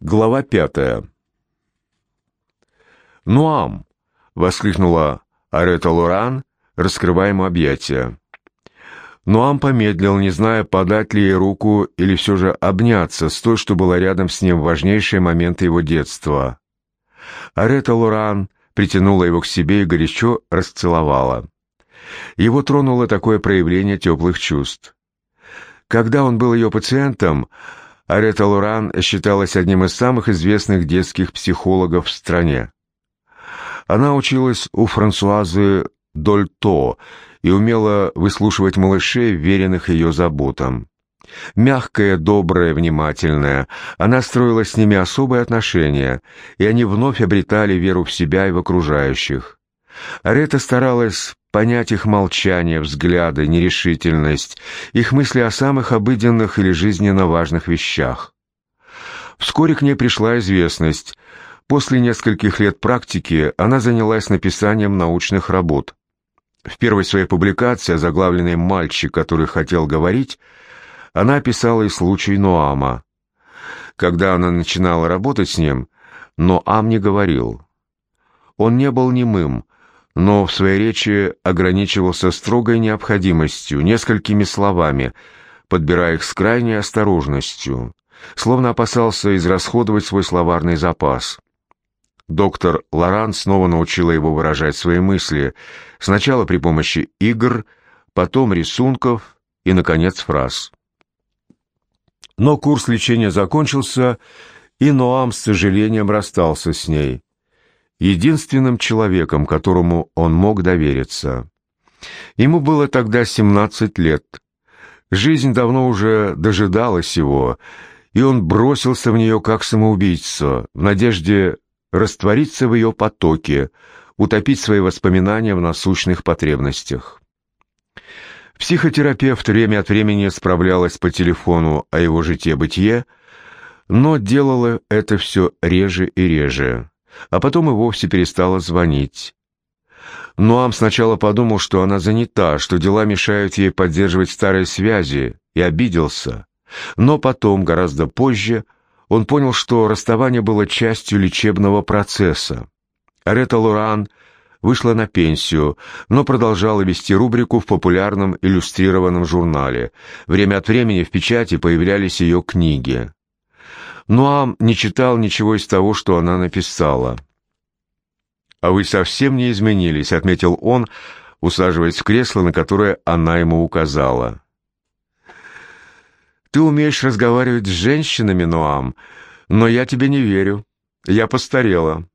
Глава пятая. «Нуам!» — воскликнула Арета Лоран, раскрывая ему объятия. Нуам помедлил, не зная, подать ли ей руку или все же обняться с той, что была рядом с ним в важнейшие моменты его детства. Арета Лоран притянула его к себе и горячо расцеловала. Его тронуло такое проявление теплых чувств. Когда он был ее пациентом, Арета Лоран считалась одним из самых известных детских психологов в стране. Она училась у Франсуазы Дольто и умела выслушивать малышей, веренных ее заботам. Мягкая, добрая, внимательная, она строила с ними особые отношения, и они вновь обретали веру в себя и в окружающих. Арета старалась понять их молчание, взгляды, нерешительность, их мысли о самых обыденных или жизненно важных вещах. Вскоре к ней пришла известность. После нескольких лет практики она занялась написанием научных работ. В первой своей публикации, заглавленной «Мальчик, который хотел говорить», она описала и случай Ноама. Когда она начинала работать с ним, Ноам не говорил. Он не был немым, но в своей речи ограничивался строгой необходимостью, несколькими словами, подбирая их с крайней осторожностью, словно опасался израсходовать свой словарный запас. Доктор Лоран снова научила его выражать свои мысли, сначала при помощи игр, потом рисунков и, наконец, фраз. Но курс лечения закончился, и Ноам с сожалением расстался с ней единственным человеком, которому он мог довериться. Ему было тогда 17 лет. Жизнь давно уже дожидалась его, и он бросился в нее как самоубийца, в надежде раствориться в ее потоке, утопить свои воспоминания в насущных потребностях. Психотерапевт время от времени справлялась по телефону о его житье-бытие, но делала это все реже и реже а потом и вовсе перестала звонить. Нуам сначала подумал, что она занята, что дела мешают ей поддерживать старые связи, и обиделся. Но потом, гораздо позже, он понял, что расставание было частью лечебного процесса. Арета Лоран вышла на пенсию, но продолжала вести рубрику в популярном иллюстрированном журнале. Время от времени в печати появлялись ее книги. Нуам не читал ничего из того, что она написала. «А вы совсем не изменились», — отметил он, усаживаясь в кресло, на которое она ему указала. «Ты умеешь разговаривать с женщинами, Нуам, но я тебе не верю. Я постарела.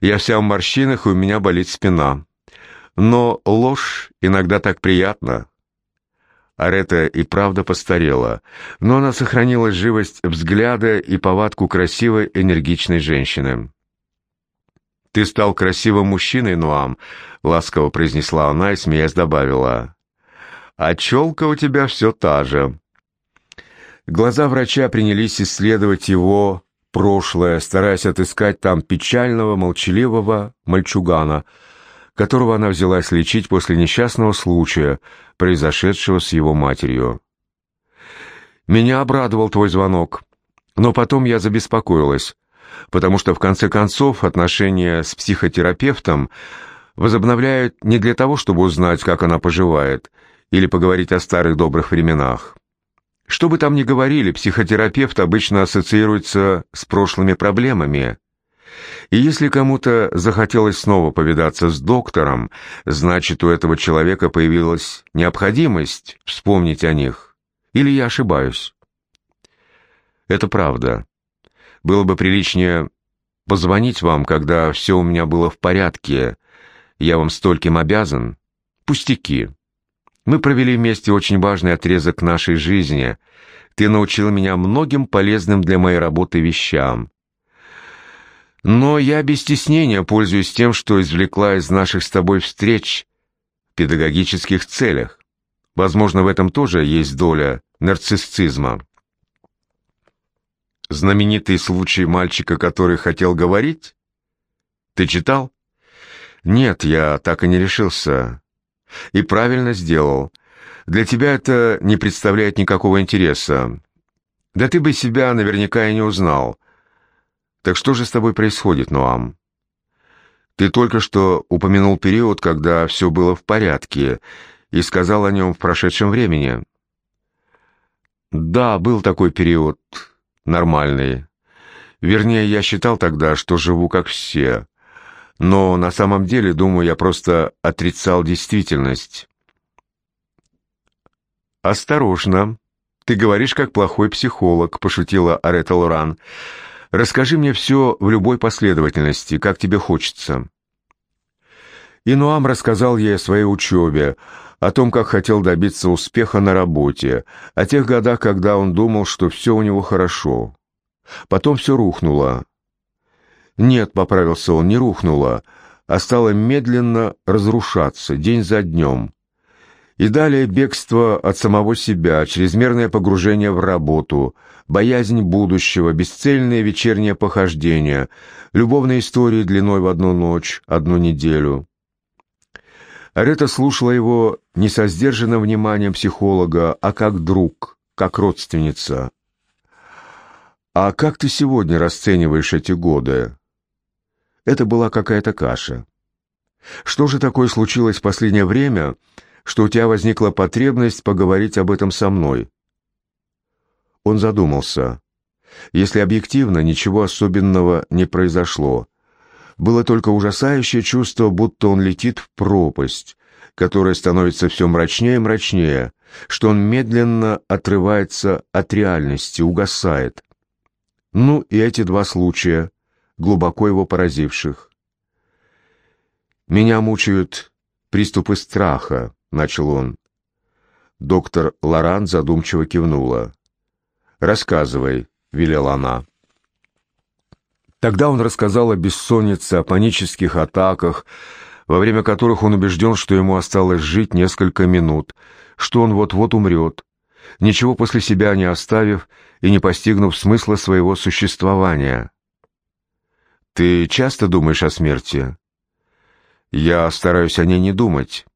Я вся в морщинах, и у меня болит спина. Но ложь иногда так приятна. Арета и правда постарела, но она сохранила живость взгляда и повадку красивой, энергичной женщины. «Ты стал красивым мужчиной, Нуам», — ласково произнесла она и, смеясь, добавила. «А челка у тебя все та же». Глаза врача принялись исследовать его прошлое, стараясь отыскать там печального, молчаливого мальчугана — которого она взялась лечить после несчастного случая, произошедшего с его матерью. «Меня обрадовал твой звонок, но потом я забеспокоилась, потому что, в конце концов, отношения с психотерапевтом возобновляют не для того, чтобы узнать, как она поживает, или поговорить о старых добрых временах. Что бы там ни говорили, психотерапевт обычно ассоциируется с прошлыми проблемами – и если кому-то захотелось снова повидаться с доктором, значит, у этого человека появилась необходимость вспомнить о них. Или я ошибаюсь? Это правда. Было бы приличнее позвонить вам, когда все у меня было в порядке. Я вам стольким обязан. Пустяки. Мы провели вместе очень важный отрезок нашей жизни. Ты научил меня многим полезным для моей работы вещам. Но я без стеснения пользуюсь тем, что извлекла из наших с тобой встреч в педагогических целях. Возможно, в этом тоже есть доля нарциссизма. Знаменитый случай мальчика, который хотел говорить? Ты читал? Нет, я так и не решился. И правильно сделал. Для тебя это не представляет никакого интереса. Да ты бы себя наверняка и не узнал. Так что же с тобой происходит, Ноам? Ты только что упомянул период, когда все было в порядке, и сказал о нем в прошедшем времени. Да, был такой период. Нормальный. Вернее, я считал тогда, что живу как все. Но на самом деле, думаю, я просто отрицал действительность. «Осторожно. Ты говоришь, как плохой психолог», — пошутила Арета Лоран. «Расскажи мне все в любой последовательности, как тебе хочется». Инуам рассказал ей о своей учебе, о том, как хотел добиться успеха на работе, о тех годах, когда он думал, что все у него хорошо. Потом все рухнуло. Нет, поправился он, не рухнуло, а стало медленно разрушаться, день за днем. И далее бегство от самого себя, чрезмерное погружение в работу, боязнь будущего, бесцельные вечерние похождения, любовные истории длиной в одну ночь, одну неделю. Арета слушала его не со сдержанным вниманием психолога, а как друг, как родственница. «А как ты сегодня расцениваешь эти годы?» Это была какая-то каша. «Что же такое случилось в последнее время, что у тебя возникла потребность поговорить об этом со мной?» Он задумался. Если объективно, ничего особенного не произошло. Было только ужасающее чувство, будто он летит в пропасть, которая становится все мрачнее и мрачнее, что он медленно отрывается от реальности, угасает. Ну и эти два случая, глубоко его поразивших. «Меня мучают приступы страха», — начал он. Доктор Лоран задумчиво кивнула. «Рассказывай», — велела она. Тогда он рассказал о бессоннице, о панических атаках, во время которых он убежден, что ему осталось жить несколько минут, что он вот-вот умрет, ничего после себя не оставив и не постигнув смысла своего существования. «Ты часто думаешь о смерти?» «Я стараюсь о ней не думать».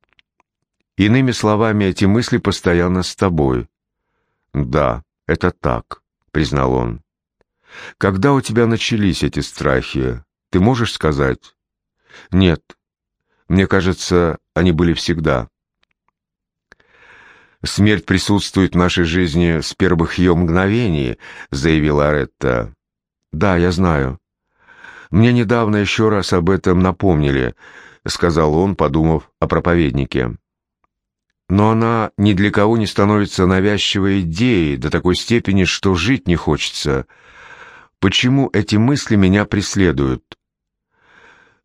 Иными словами, эти мысли постоянно с тобой. «Да, это так», — признал он. «Когда у тебя начались эти страхи, ты можешь сказать?» «Нет. Мне кажется, они были всегда». «Смерть присутствует в нашей жизни с первых ее мгновений», — заявила Аретта. «Да, я знаю. Мне недавно еще раз об этом напомнили», — сказал он, подумав о проповеднике. «Но она ни для кого не становится навязчивой идеей до такой степени, что жить не хочется. Почему эти мысли меня преследуют?»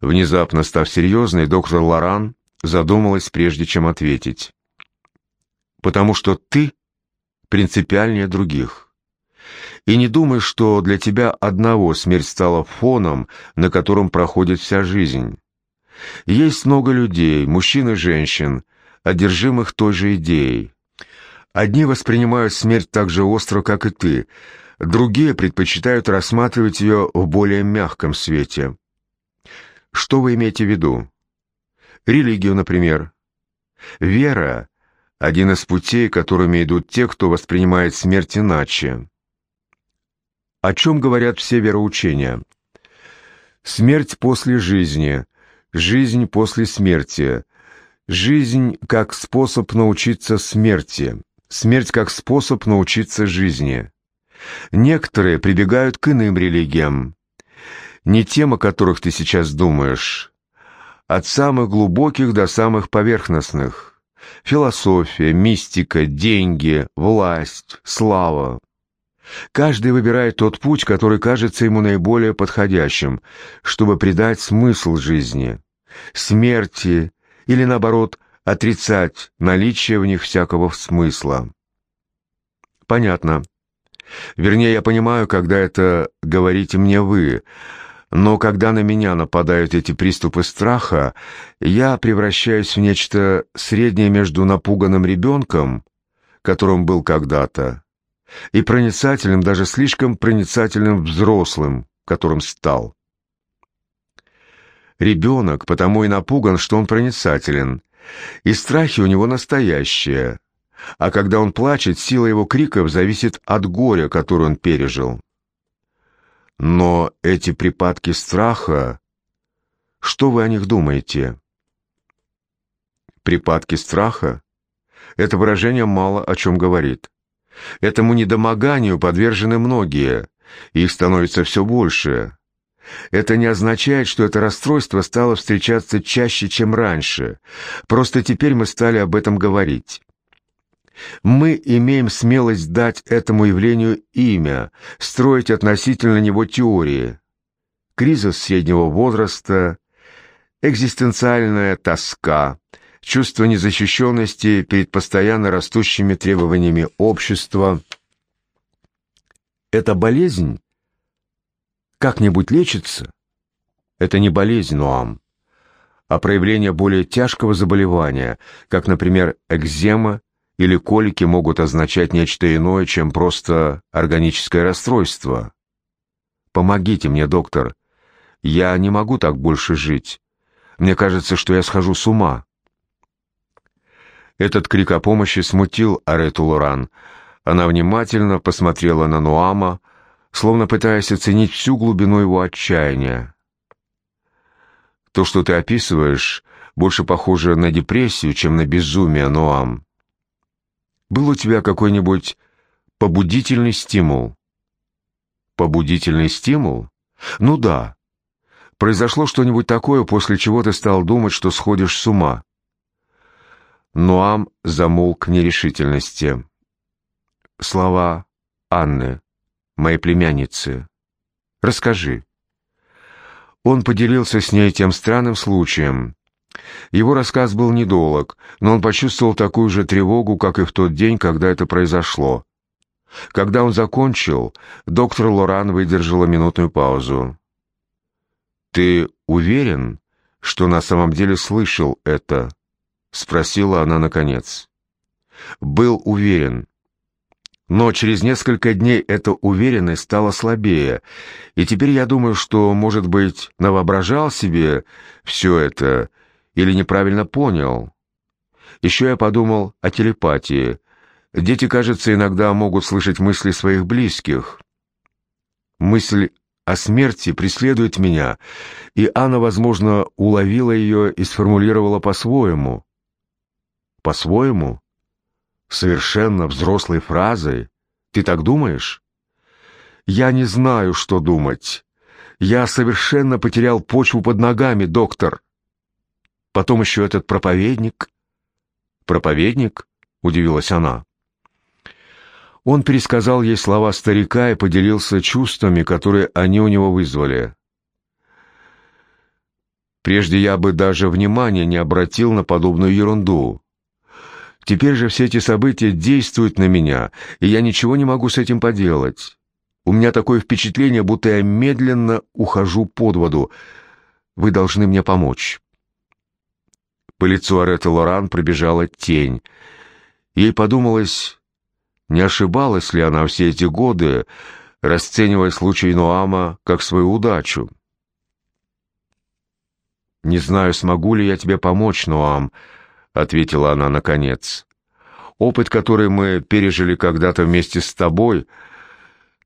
Внезапно став серьезной, доктор Лоран задумалась, прежде чем ответить потому что ты принципиальнее других. И не думай, что для тебя одного смерть стала фоном, на котором проходит вся жизнь. Есть много людей, мужчин и женщин, одержимых той же идеей. Одни воспринимают смерть так же остро, как и ты, другие предпочитают рассматривать ее в более мягком свете. Что вы имеете в виду? Религию, например. Вера один из путей, которыми идут те, кто воспринимает смерть иначе. О чем говорят все вероучения? Смерть после жизни, жизнь после смерти, жизнь как способ научиться смерти, смерть как способ научиться жизни. Некоторые прибегают к иным религиям, не тем, о которых ты сейчас думаешь, от самых глубоких до самых поверхностных. Философия, мистика, деньги, власть, слава. Каждый выбирает тот путь, который кажется ему наиболее подходящим, чтобы придать смысл жизни, смерти или, наоборот, отрицать наличие в них всякого смысла. Понятно. Вернее, я понимаю, когда это говорите мне вы, но когда на меня нападают эти приступы страха, я превращаюсь в нечто среднее между напуганным ребенком, которым был когда-то, и проницательным, даже слишком проницательным взрослым, которым стал. Ребенок потому и напуган, что он проницателен, и страхи у него настоящие, а когда он плачет, сила его криков зависит от горя, которое он пережил. Но эти припадки страха, что вы о них думаете? Припадки страха? Это выражение мало о чем говорит. Этому недомоганию подвержены многие, их становится все больше. Это не означает, что это расстройство стало встречаться чаще, чем раньше. Просто теперь мы стали об этом говорить. Мы имеем смелость дать этому явлению имя, строить относительно него теории. Кризис среднего возраста, экзистенциальная тоска, чувство незащищенности перед постоянно растущими требованиями общества. Эта болезнь как-нибудь лечится? Это не болезнь, Ноам, а проявление более тяжкого заболевания, как, например, экзема или колики могут означать нечто иное, чем просто органическое расстройство. Помогите мне, доктор. Я не могу так больше жить. Мне кажется, что я схожу с ума. Этот крик о помощи смутил Арету Лоран. Она внимательно посмотрела на Нуама, словно пытаясь оценить всю глубину его отчаяния. То, что ты описываешь, больше похоже на депрессию, чем на безумие, Нуам. Был у тебя какой-нибудь побудительный стимул? Побудительный стимул? Ну да. Произошло что-нибудь такое, после чего ты стал думать, что сходишь с ума. Нуам замолк в нерешительности. Слова Анны, моей племянницы. Расскажи. Он поделился с ней тем странным случаем, его рассказ был недолг, но он почувствовал такую же тревогу, как и в тот день, когда это произошло. Когда он закончил, доктор Лоран выдержала минутную паузу. «Ты уверен, что на самом деле слышал это?» — спросила она наконец. «Был уверен. Но через несколько дней эта уверенность стала слабее, и теперь я думаю, что, может быть, навоображал себе все это или неправильно понял. Еще я подумал о телепатии. Дети, кажется, иногда могут слышать мысли своих близких. Мысль о смерти преследует меня, и Анна, возможно, уловила ее и сформулировала по-своему. По-своему? Совершенно взрослой фразой? Ты так думаешь? Я не знаю, что думать. Я совершенно потерял почву под ногами, доктор. Потом еще этот проповедник. Проповедник? Удивилась она. Он пересказал ей слова старика и поделился чувствами, которые они у него вызвали. Прежде я бы даже внимания не обратил на подобную ерунду. Теперь же все эти события действуют на меня, и я ничего не могу с этим поделать. У меня такое впечатление, будто я медленно ухожу под воду. Вы должны мне помочь. По лицу Ареты Лоран пробежала тень. Ей подумалось, не ошибалась ли она все эти годы, расценивая случай Ноама как свою удачу. «Не знаю, смогу ли я тебе помочь, Ноам», — ответила она наконец. «Опыт, который мы пережили когда-то вместе с тобой,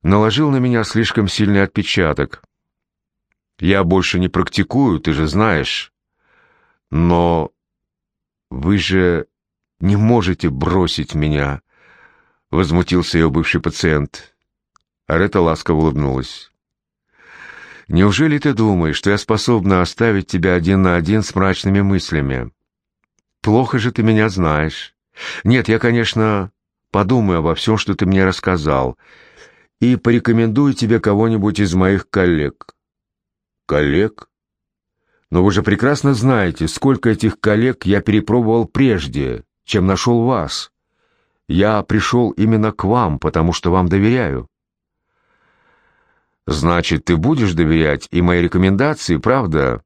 наложил на меня слишком сильный отпечаток. Я больше не практикую, ты же знаешь. Но «Вы же не можете бросить меня!» — возмутился ее бывший пациент. Арета ласково улыбнулась. «Неужели ты думаешь, что я способна оставить тебя один на один с мрачными мыслями? Плохо же ты меня знаешь. Нет, я, конечно, подумаю обо всем, что ты мне рассказал, и порекомендую тебе кого-нибудь из моих коллег». «Коллег?» Но вы же прекрасно знаете, сколько этих коллег я перепробовал прежде, чем нашел вас. Я пришел именно к вам, потому что вам доверяю. Значит, ты будешь доверять и моей рекомендации, правда?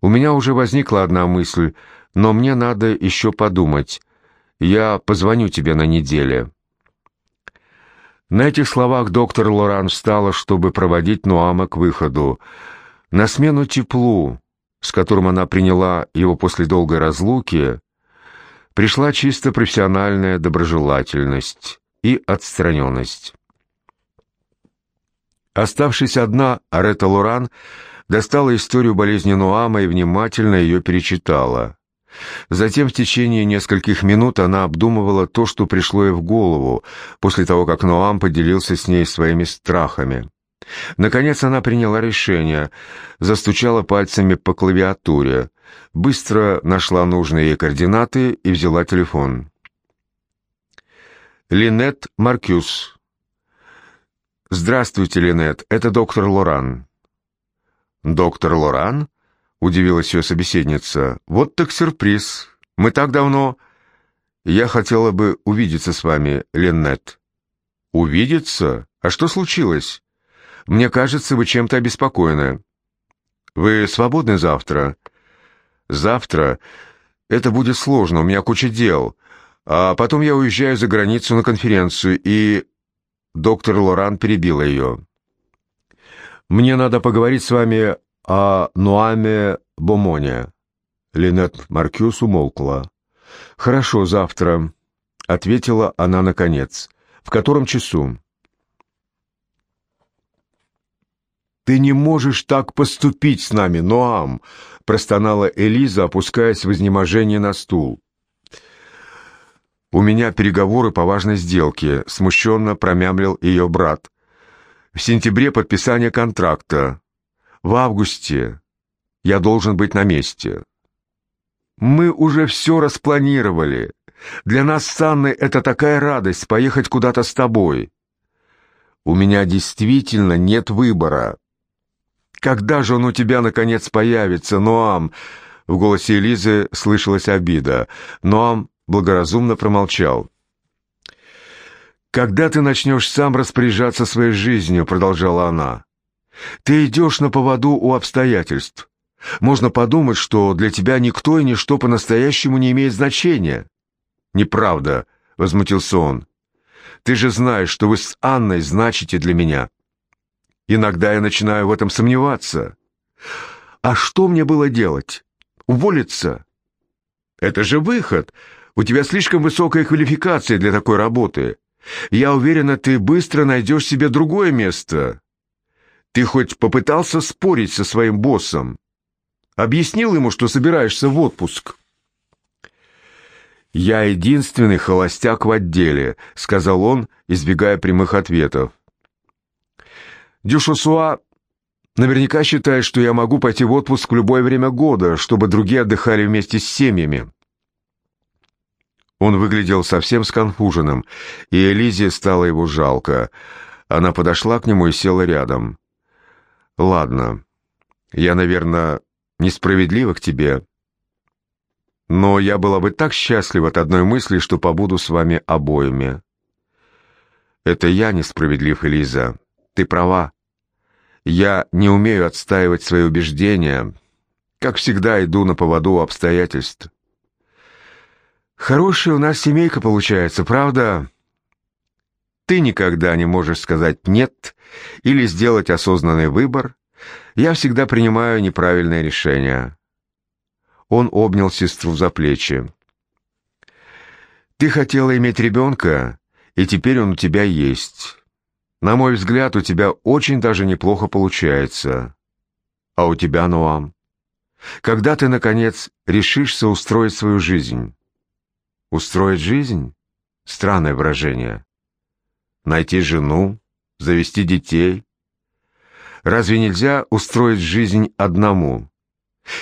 У меня уже возникла одна мысль, но мне надо еще подумать. Я позвоню тебе на неделе. На этих словах доктор Лоран встала, чтобы проводить Нуама к выходу. На смену теплу, с которым она приняла его после долгой разлуки, пришла чисто профессиональная доброжелательность и отстраненность. Оставшись одна, Арета Лоран достала историю болезни Нуама и внимательно ее перечитала. Затем в течение нескольких минут она обдумывала то, что пришло ей в голову, после того, как Ноам поделился с ней своими страхами. Наконец она приняла решение, застучала пальцами по клавиатуре, быстро нашла нужные ей координаты и взяла телефон. Линет Маркюс. «Здравствуйте, Линет, это доктор Лоран». «Доктор Лоран?» — удивилась ее собеседница. «Вот так сюрприз. Мы так давно...» «Я хотела бы увидеться с вами, Линет». «Увидеться? А что случилось?» «Мне кажется, вы чем-то обеспокоены». «Вы свободны завтра?» «Завтра? Это будет сложно, у меня куча дел. А потом я уезжаю за границу на конференцию, и...» Доктор Лоран перебила ее. «Мне надо поговорить с вами о Нуаме Бомоне». Линет Маркюс умолкла. «Хорошо, завтра», — ответила она наконец. «В котором часу?» «Ты не можешь так поступить с нами, Ноам!» — простонала Элиза, опускаясь в изнеможение на стул. «У меня переговоры по важной сделке», — смущенно промямлил ее брат. «В сентябре подписание контракта. В августе я должен быть на месте. Мы уже все распланировали. Для нас с Анной это такая радость поехать куда-то с тобой. У меня действительно нет выбора. Когда же он у тебя, наконец, появится, Ноам?» В голосе Элизы слышалась обида. Ноам благоразумно промолчал. «Когда ты начнешь сам распоряжаться своей жизнью?» — продолжала она. Ты идешь на поводу у обстоятельств. Можно подумать, что для тебя никто и ничто по-настоящему не имеет значения. Неправда, — возмутился он. Ты же знаешь, что вы с Анной значите для меня. Иногда я начинаю в этом сомневаться. А что мне было делать? Уволиться? Это же выход. У тебя слишком высокая квалификация для такой работы. Я уверена, ты быстро найдешь себе другое место. Ты хоть попытался спорить со своим боссом? Объяснил ему, что собираешься в отпуск?» «Я единственный холостяк в отделе», — сказал он, избегая прямых ответов. «Дюшосуа наверняка считает, что я могу пойти в отпуск в любое время года, чтобы другие отдыхали вместе с семьями». Он выглядел совсем сконфуженным, и Элизе стало его жалко. Она подошла к нему и села рядом. Ладно, я, наверное, несправедлива к тебе, но я была бы так счастлива от одной мысли, что побуду с вами обоими. Это я несправедлив, Элиза. Ты права. Я не умею отстаивать свои убеждения. Как всегда, иду на поводу обстоятельств. Хорошая у нас семейка получается, правда? Ты никогда не можешь сказать «нет» или сделать осознанный выбор, я всегда принимаю неправильное решение. Он обнял сестру за плечи. «Ты хотела иметь ребенка, и теперь он у тебя есть. На мой взгляд, у тебя очень даже неплохо получается. А у тебя, Ноам? Когда ты, наконец, решишься устроить свою жизнь?» «Устроить жизнь?» Странное выражение найти жену, завести детей. Разве нельзя устроить жизнь одному?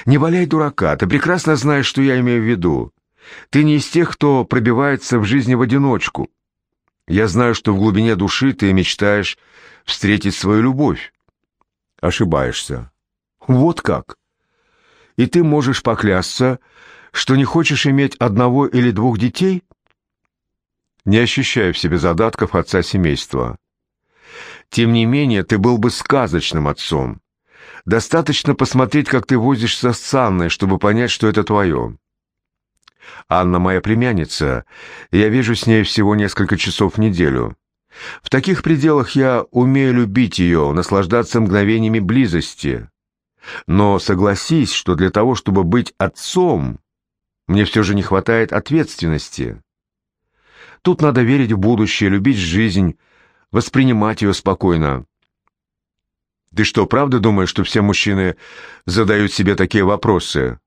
Не валяй дурака, ты прекрасно знаешь, что я имею в виду. Ты не из тех, кто пробивается в жизни в одиночку. Я знаю, что в глубине души ты мечтаешь встретить свою любовь. Ошибаешься. Вот как. И ты можешь поклясться, что не хочешь иметь одного или двух детей? Не ощущая в себе задатков отца семейства. Тем не менее, ты был бы сказочным отцом. Достаточно посмотреть, как ты возишься с Анной, чтобы понять, что это твое. Анна моя племянница, я вижу с ней всего несколько часов в неделю. В таких пределах я умею любить ее, наслаждаться мгновениями близости. Но согласись, что для того, чтобы быть отцом, мне все же не хватает ответственности. Тут надо верить в будущее, любить жизнь, воспринимать ее спокойно. Ты что, правда думаешь, что все мужчины задают себе такие вопросы?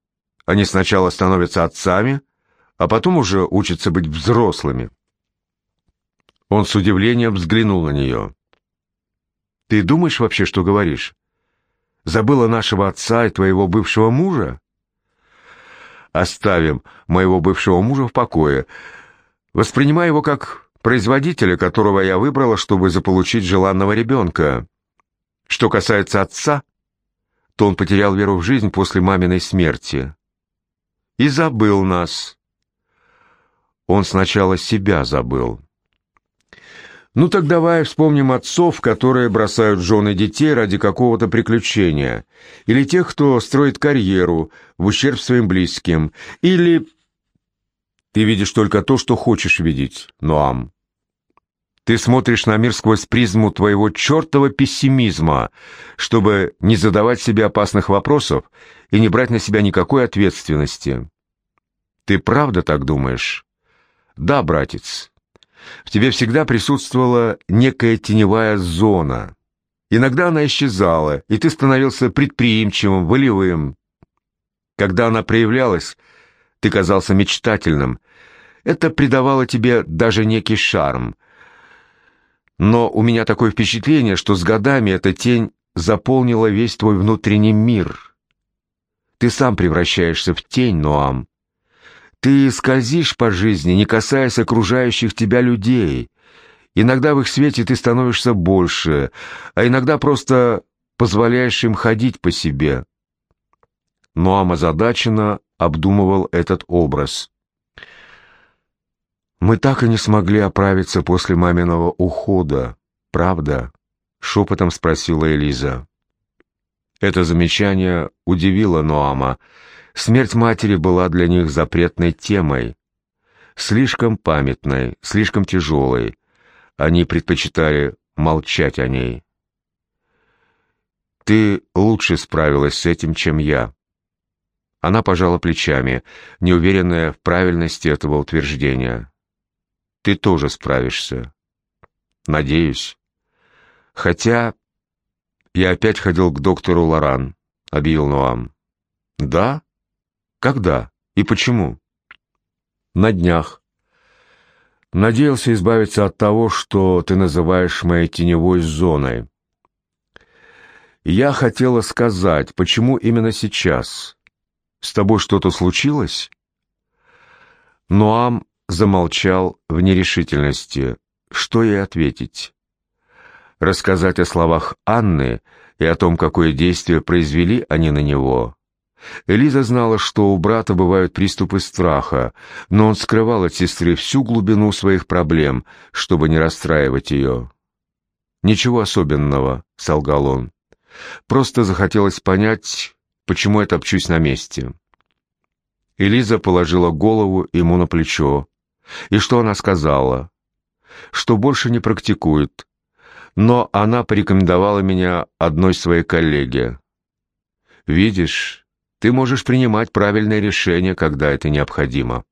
Они сначала становятся отцами, а потом уже учатся быть взрослыми. Он с удивлением взглянул на нее. «Ты думаешь вообще, что говоришь? Забыла нашего отца и твоего бывшего мужа?» «Оставим моего бывшего мужа в покое. Воспринимай его как производителя, которого я выбрала, чтобы заполучить желанного ребенка. Что касается отца, то он потерял веру в жизнь после маминой смерти. И забыл нас. Он сначала себя забыл. Ну так давай вспомним отцов, которые бросают жены детей ради какого-то приключения, или тех, кто строит карьеру в ущерб своим близким, или... Ты видишь только то, что хочешь видеть, Ноам. Ты смотришь на мир сквозь призму твоего чертова пессимизма, чтобы не задавать себе опасных вопросов и не брать на себя никакой ответственности. Ты правда так думаешь? Да, братец. В тебе всегда присутствовала некая теневая зона. Иногда она исчезала, и ты становился предприимчивым, волевым. Когда она проявлялась, ты казался мечтательным. Это придавало тебе даже некий шарм. Но у меня такое впечатление, что с годами эта тень заполнила весь твой внутренний мир. Ты сам превращаешься в тень, Ноам. Ты скользишь по жизни, не касаясь окружающих тебя людей. Иногда в их свете ты становишься больше, а иногда просто позволяешь им ходить по себе. Ноам озадаченно обдумывал этот образ. «Мы так и не смогли оправиться после маминого ухода, правда?» — шепотом спросила Элиза. Это замечание удивило Ноама — Смерть матери была для них запретной темой, слишком памятной, слишком тяжелой. Они предпочитали молчать о ней. «Ты лучше справилась с этим, чем я». Она пожала плечами, неуверенная в правильности этого утверждения. «Ты тоже справишься». «Надеюсь». «Хотя...» «Я опять ходил к доктору Лоран», — объявил Нуам. «Да?» Когда и почему? На днях. Надеялся избавиться от того, что ты называешь моей теневой зоной. Я хотела сказать, почему именно сейчас? С тобой что-то случилось? Ноам замолчал в нерешительности. Что ей ответить? Рассказать о словах Анны и о том, какое действие произвели они на него? Элиза знала, что у брата бывают приступы страха, но он скрывал от сестры всю глубину своих проблем, чтобы не расстраивать ее. «Ничего особенного», — солгал он. «Просто захотелось понять, почему я топчусь на месте». Элиза положила голову ему на плечо. И что она сказала? Что больше не практикует. Но она порекомендовала меня одной своей коллеге. «Видишь, ты можешь принимать правильное решение, когда это необходимо.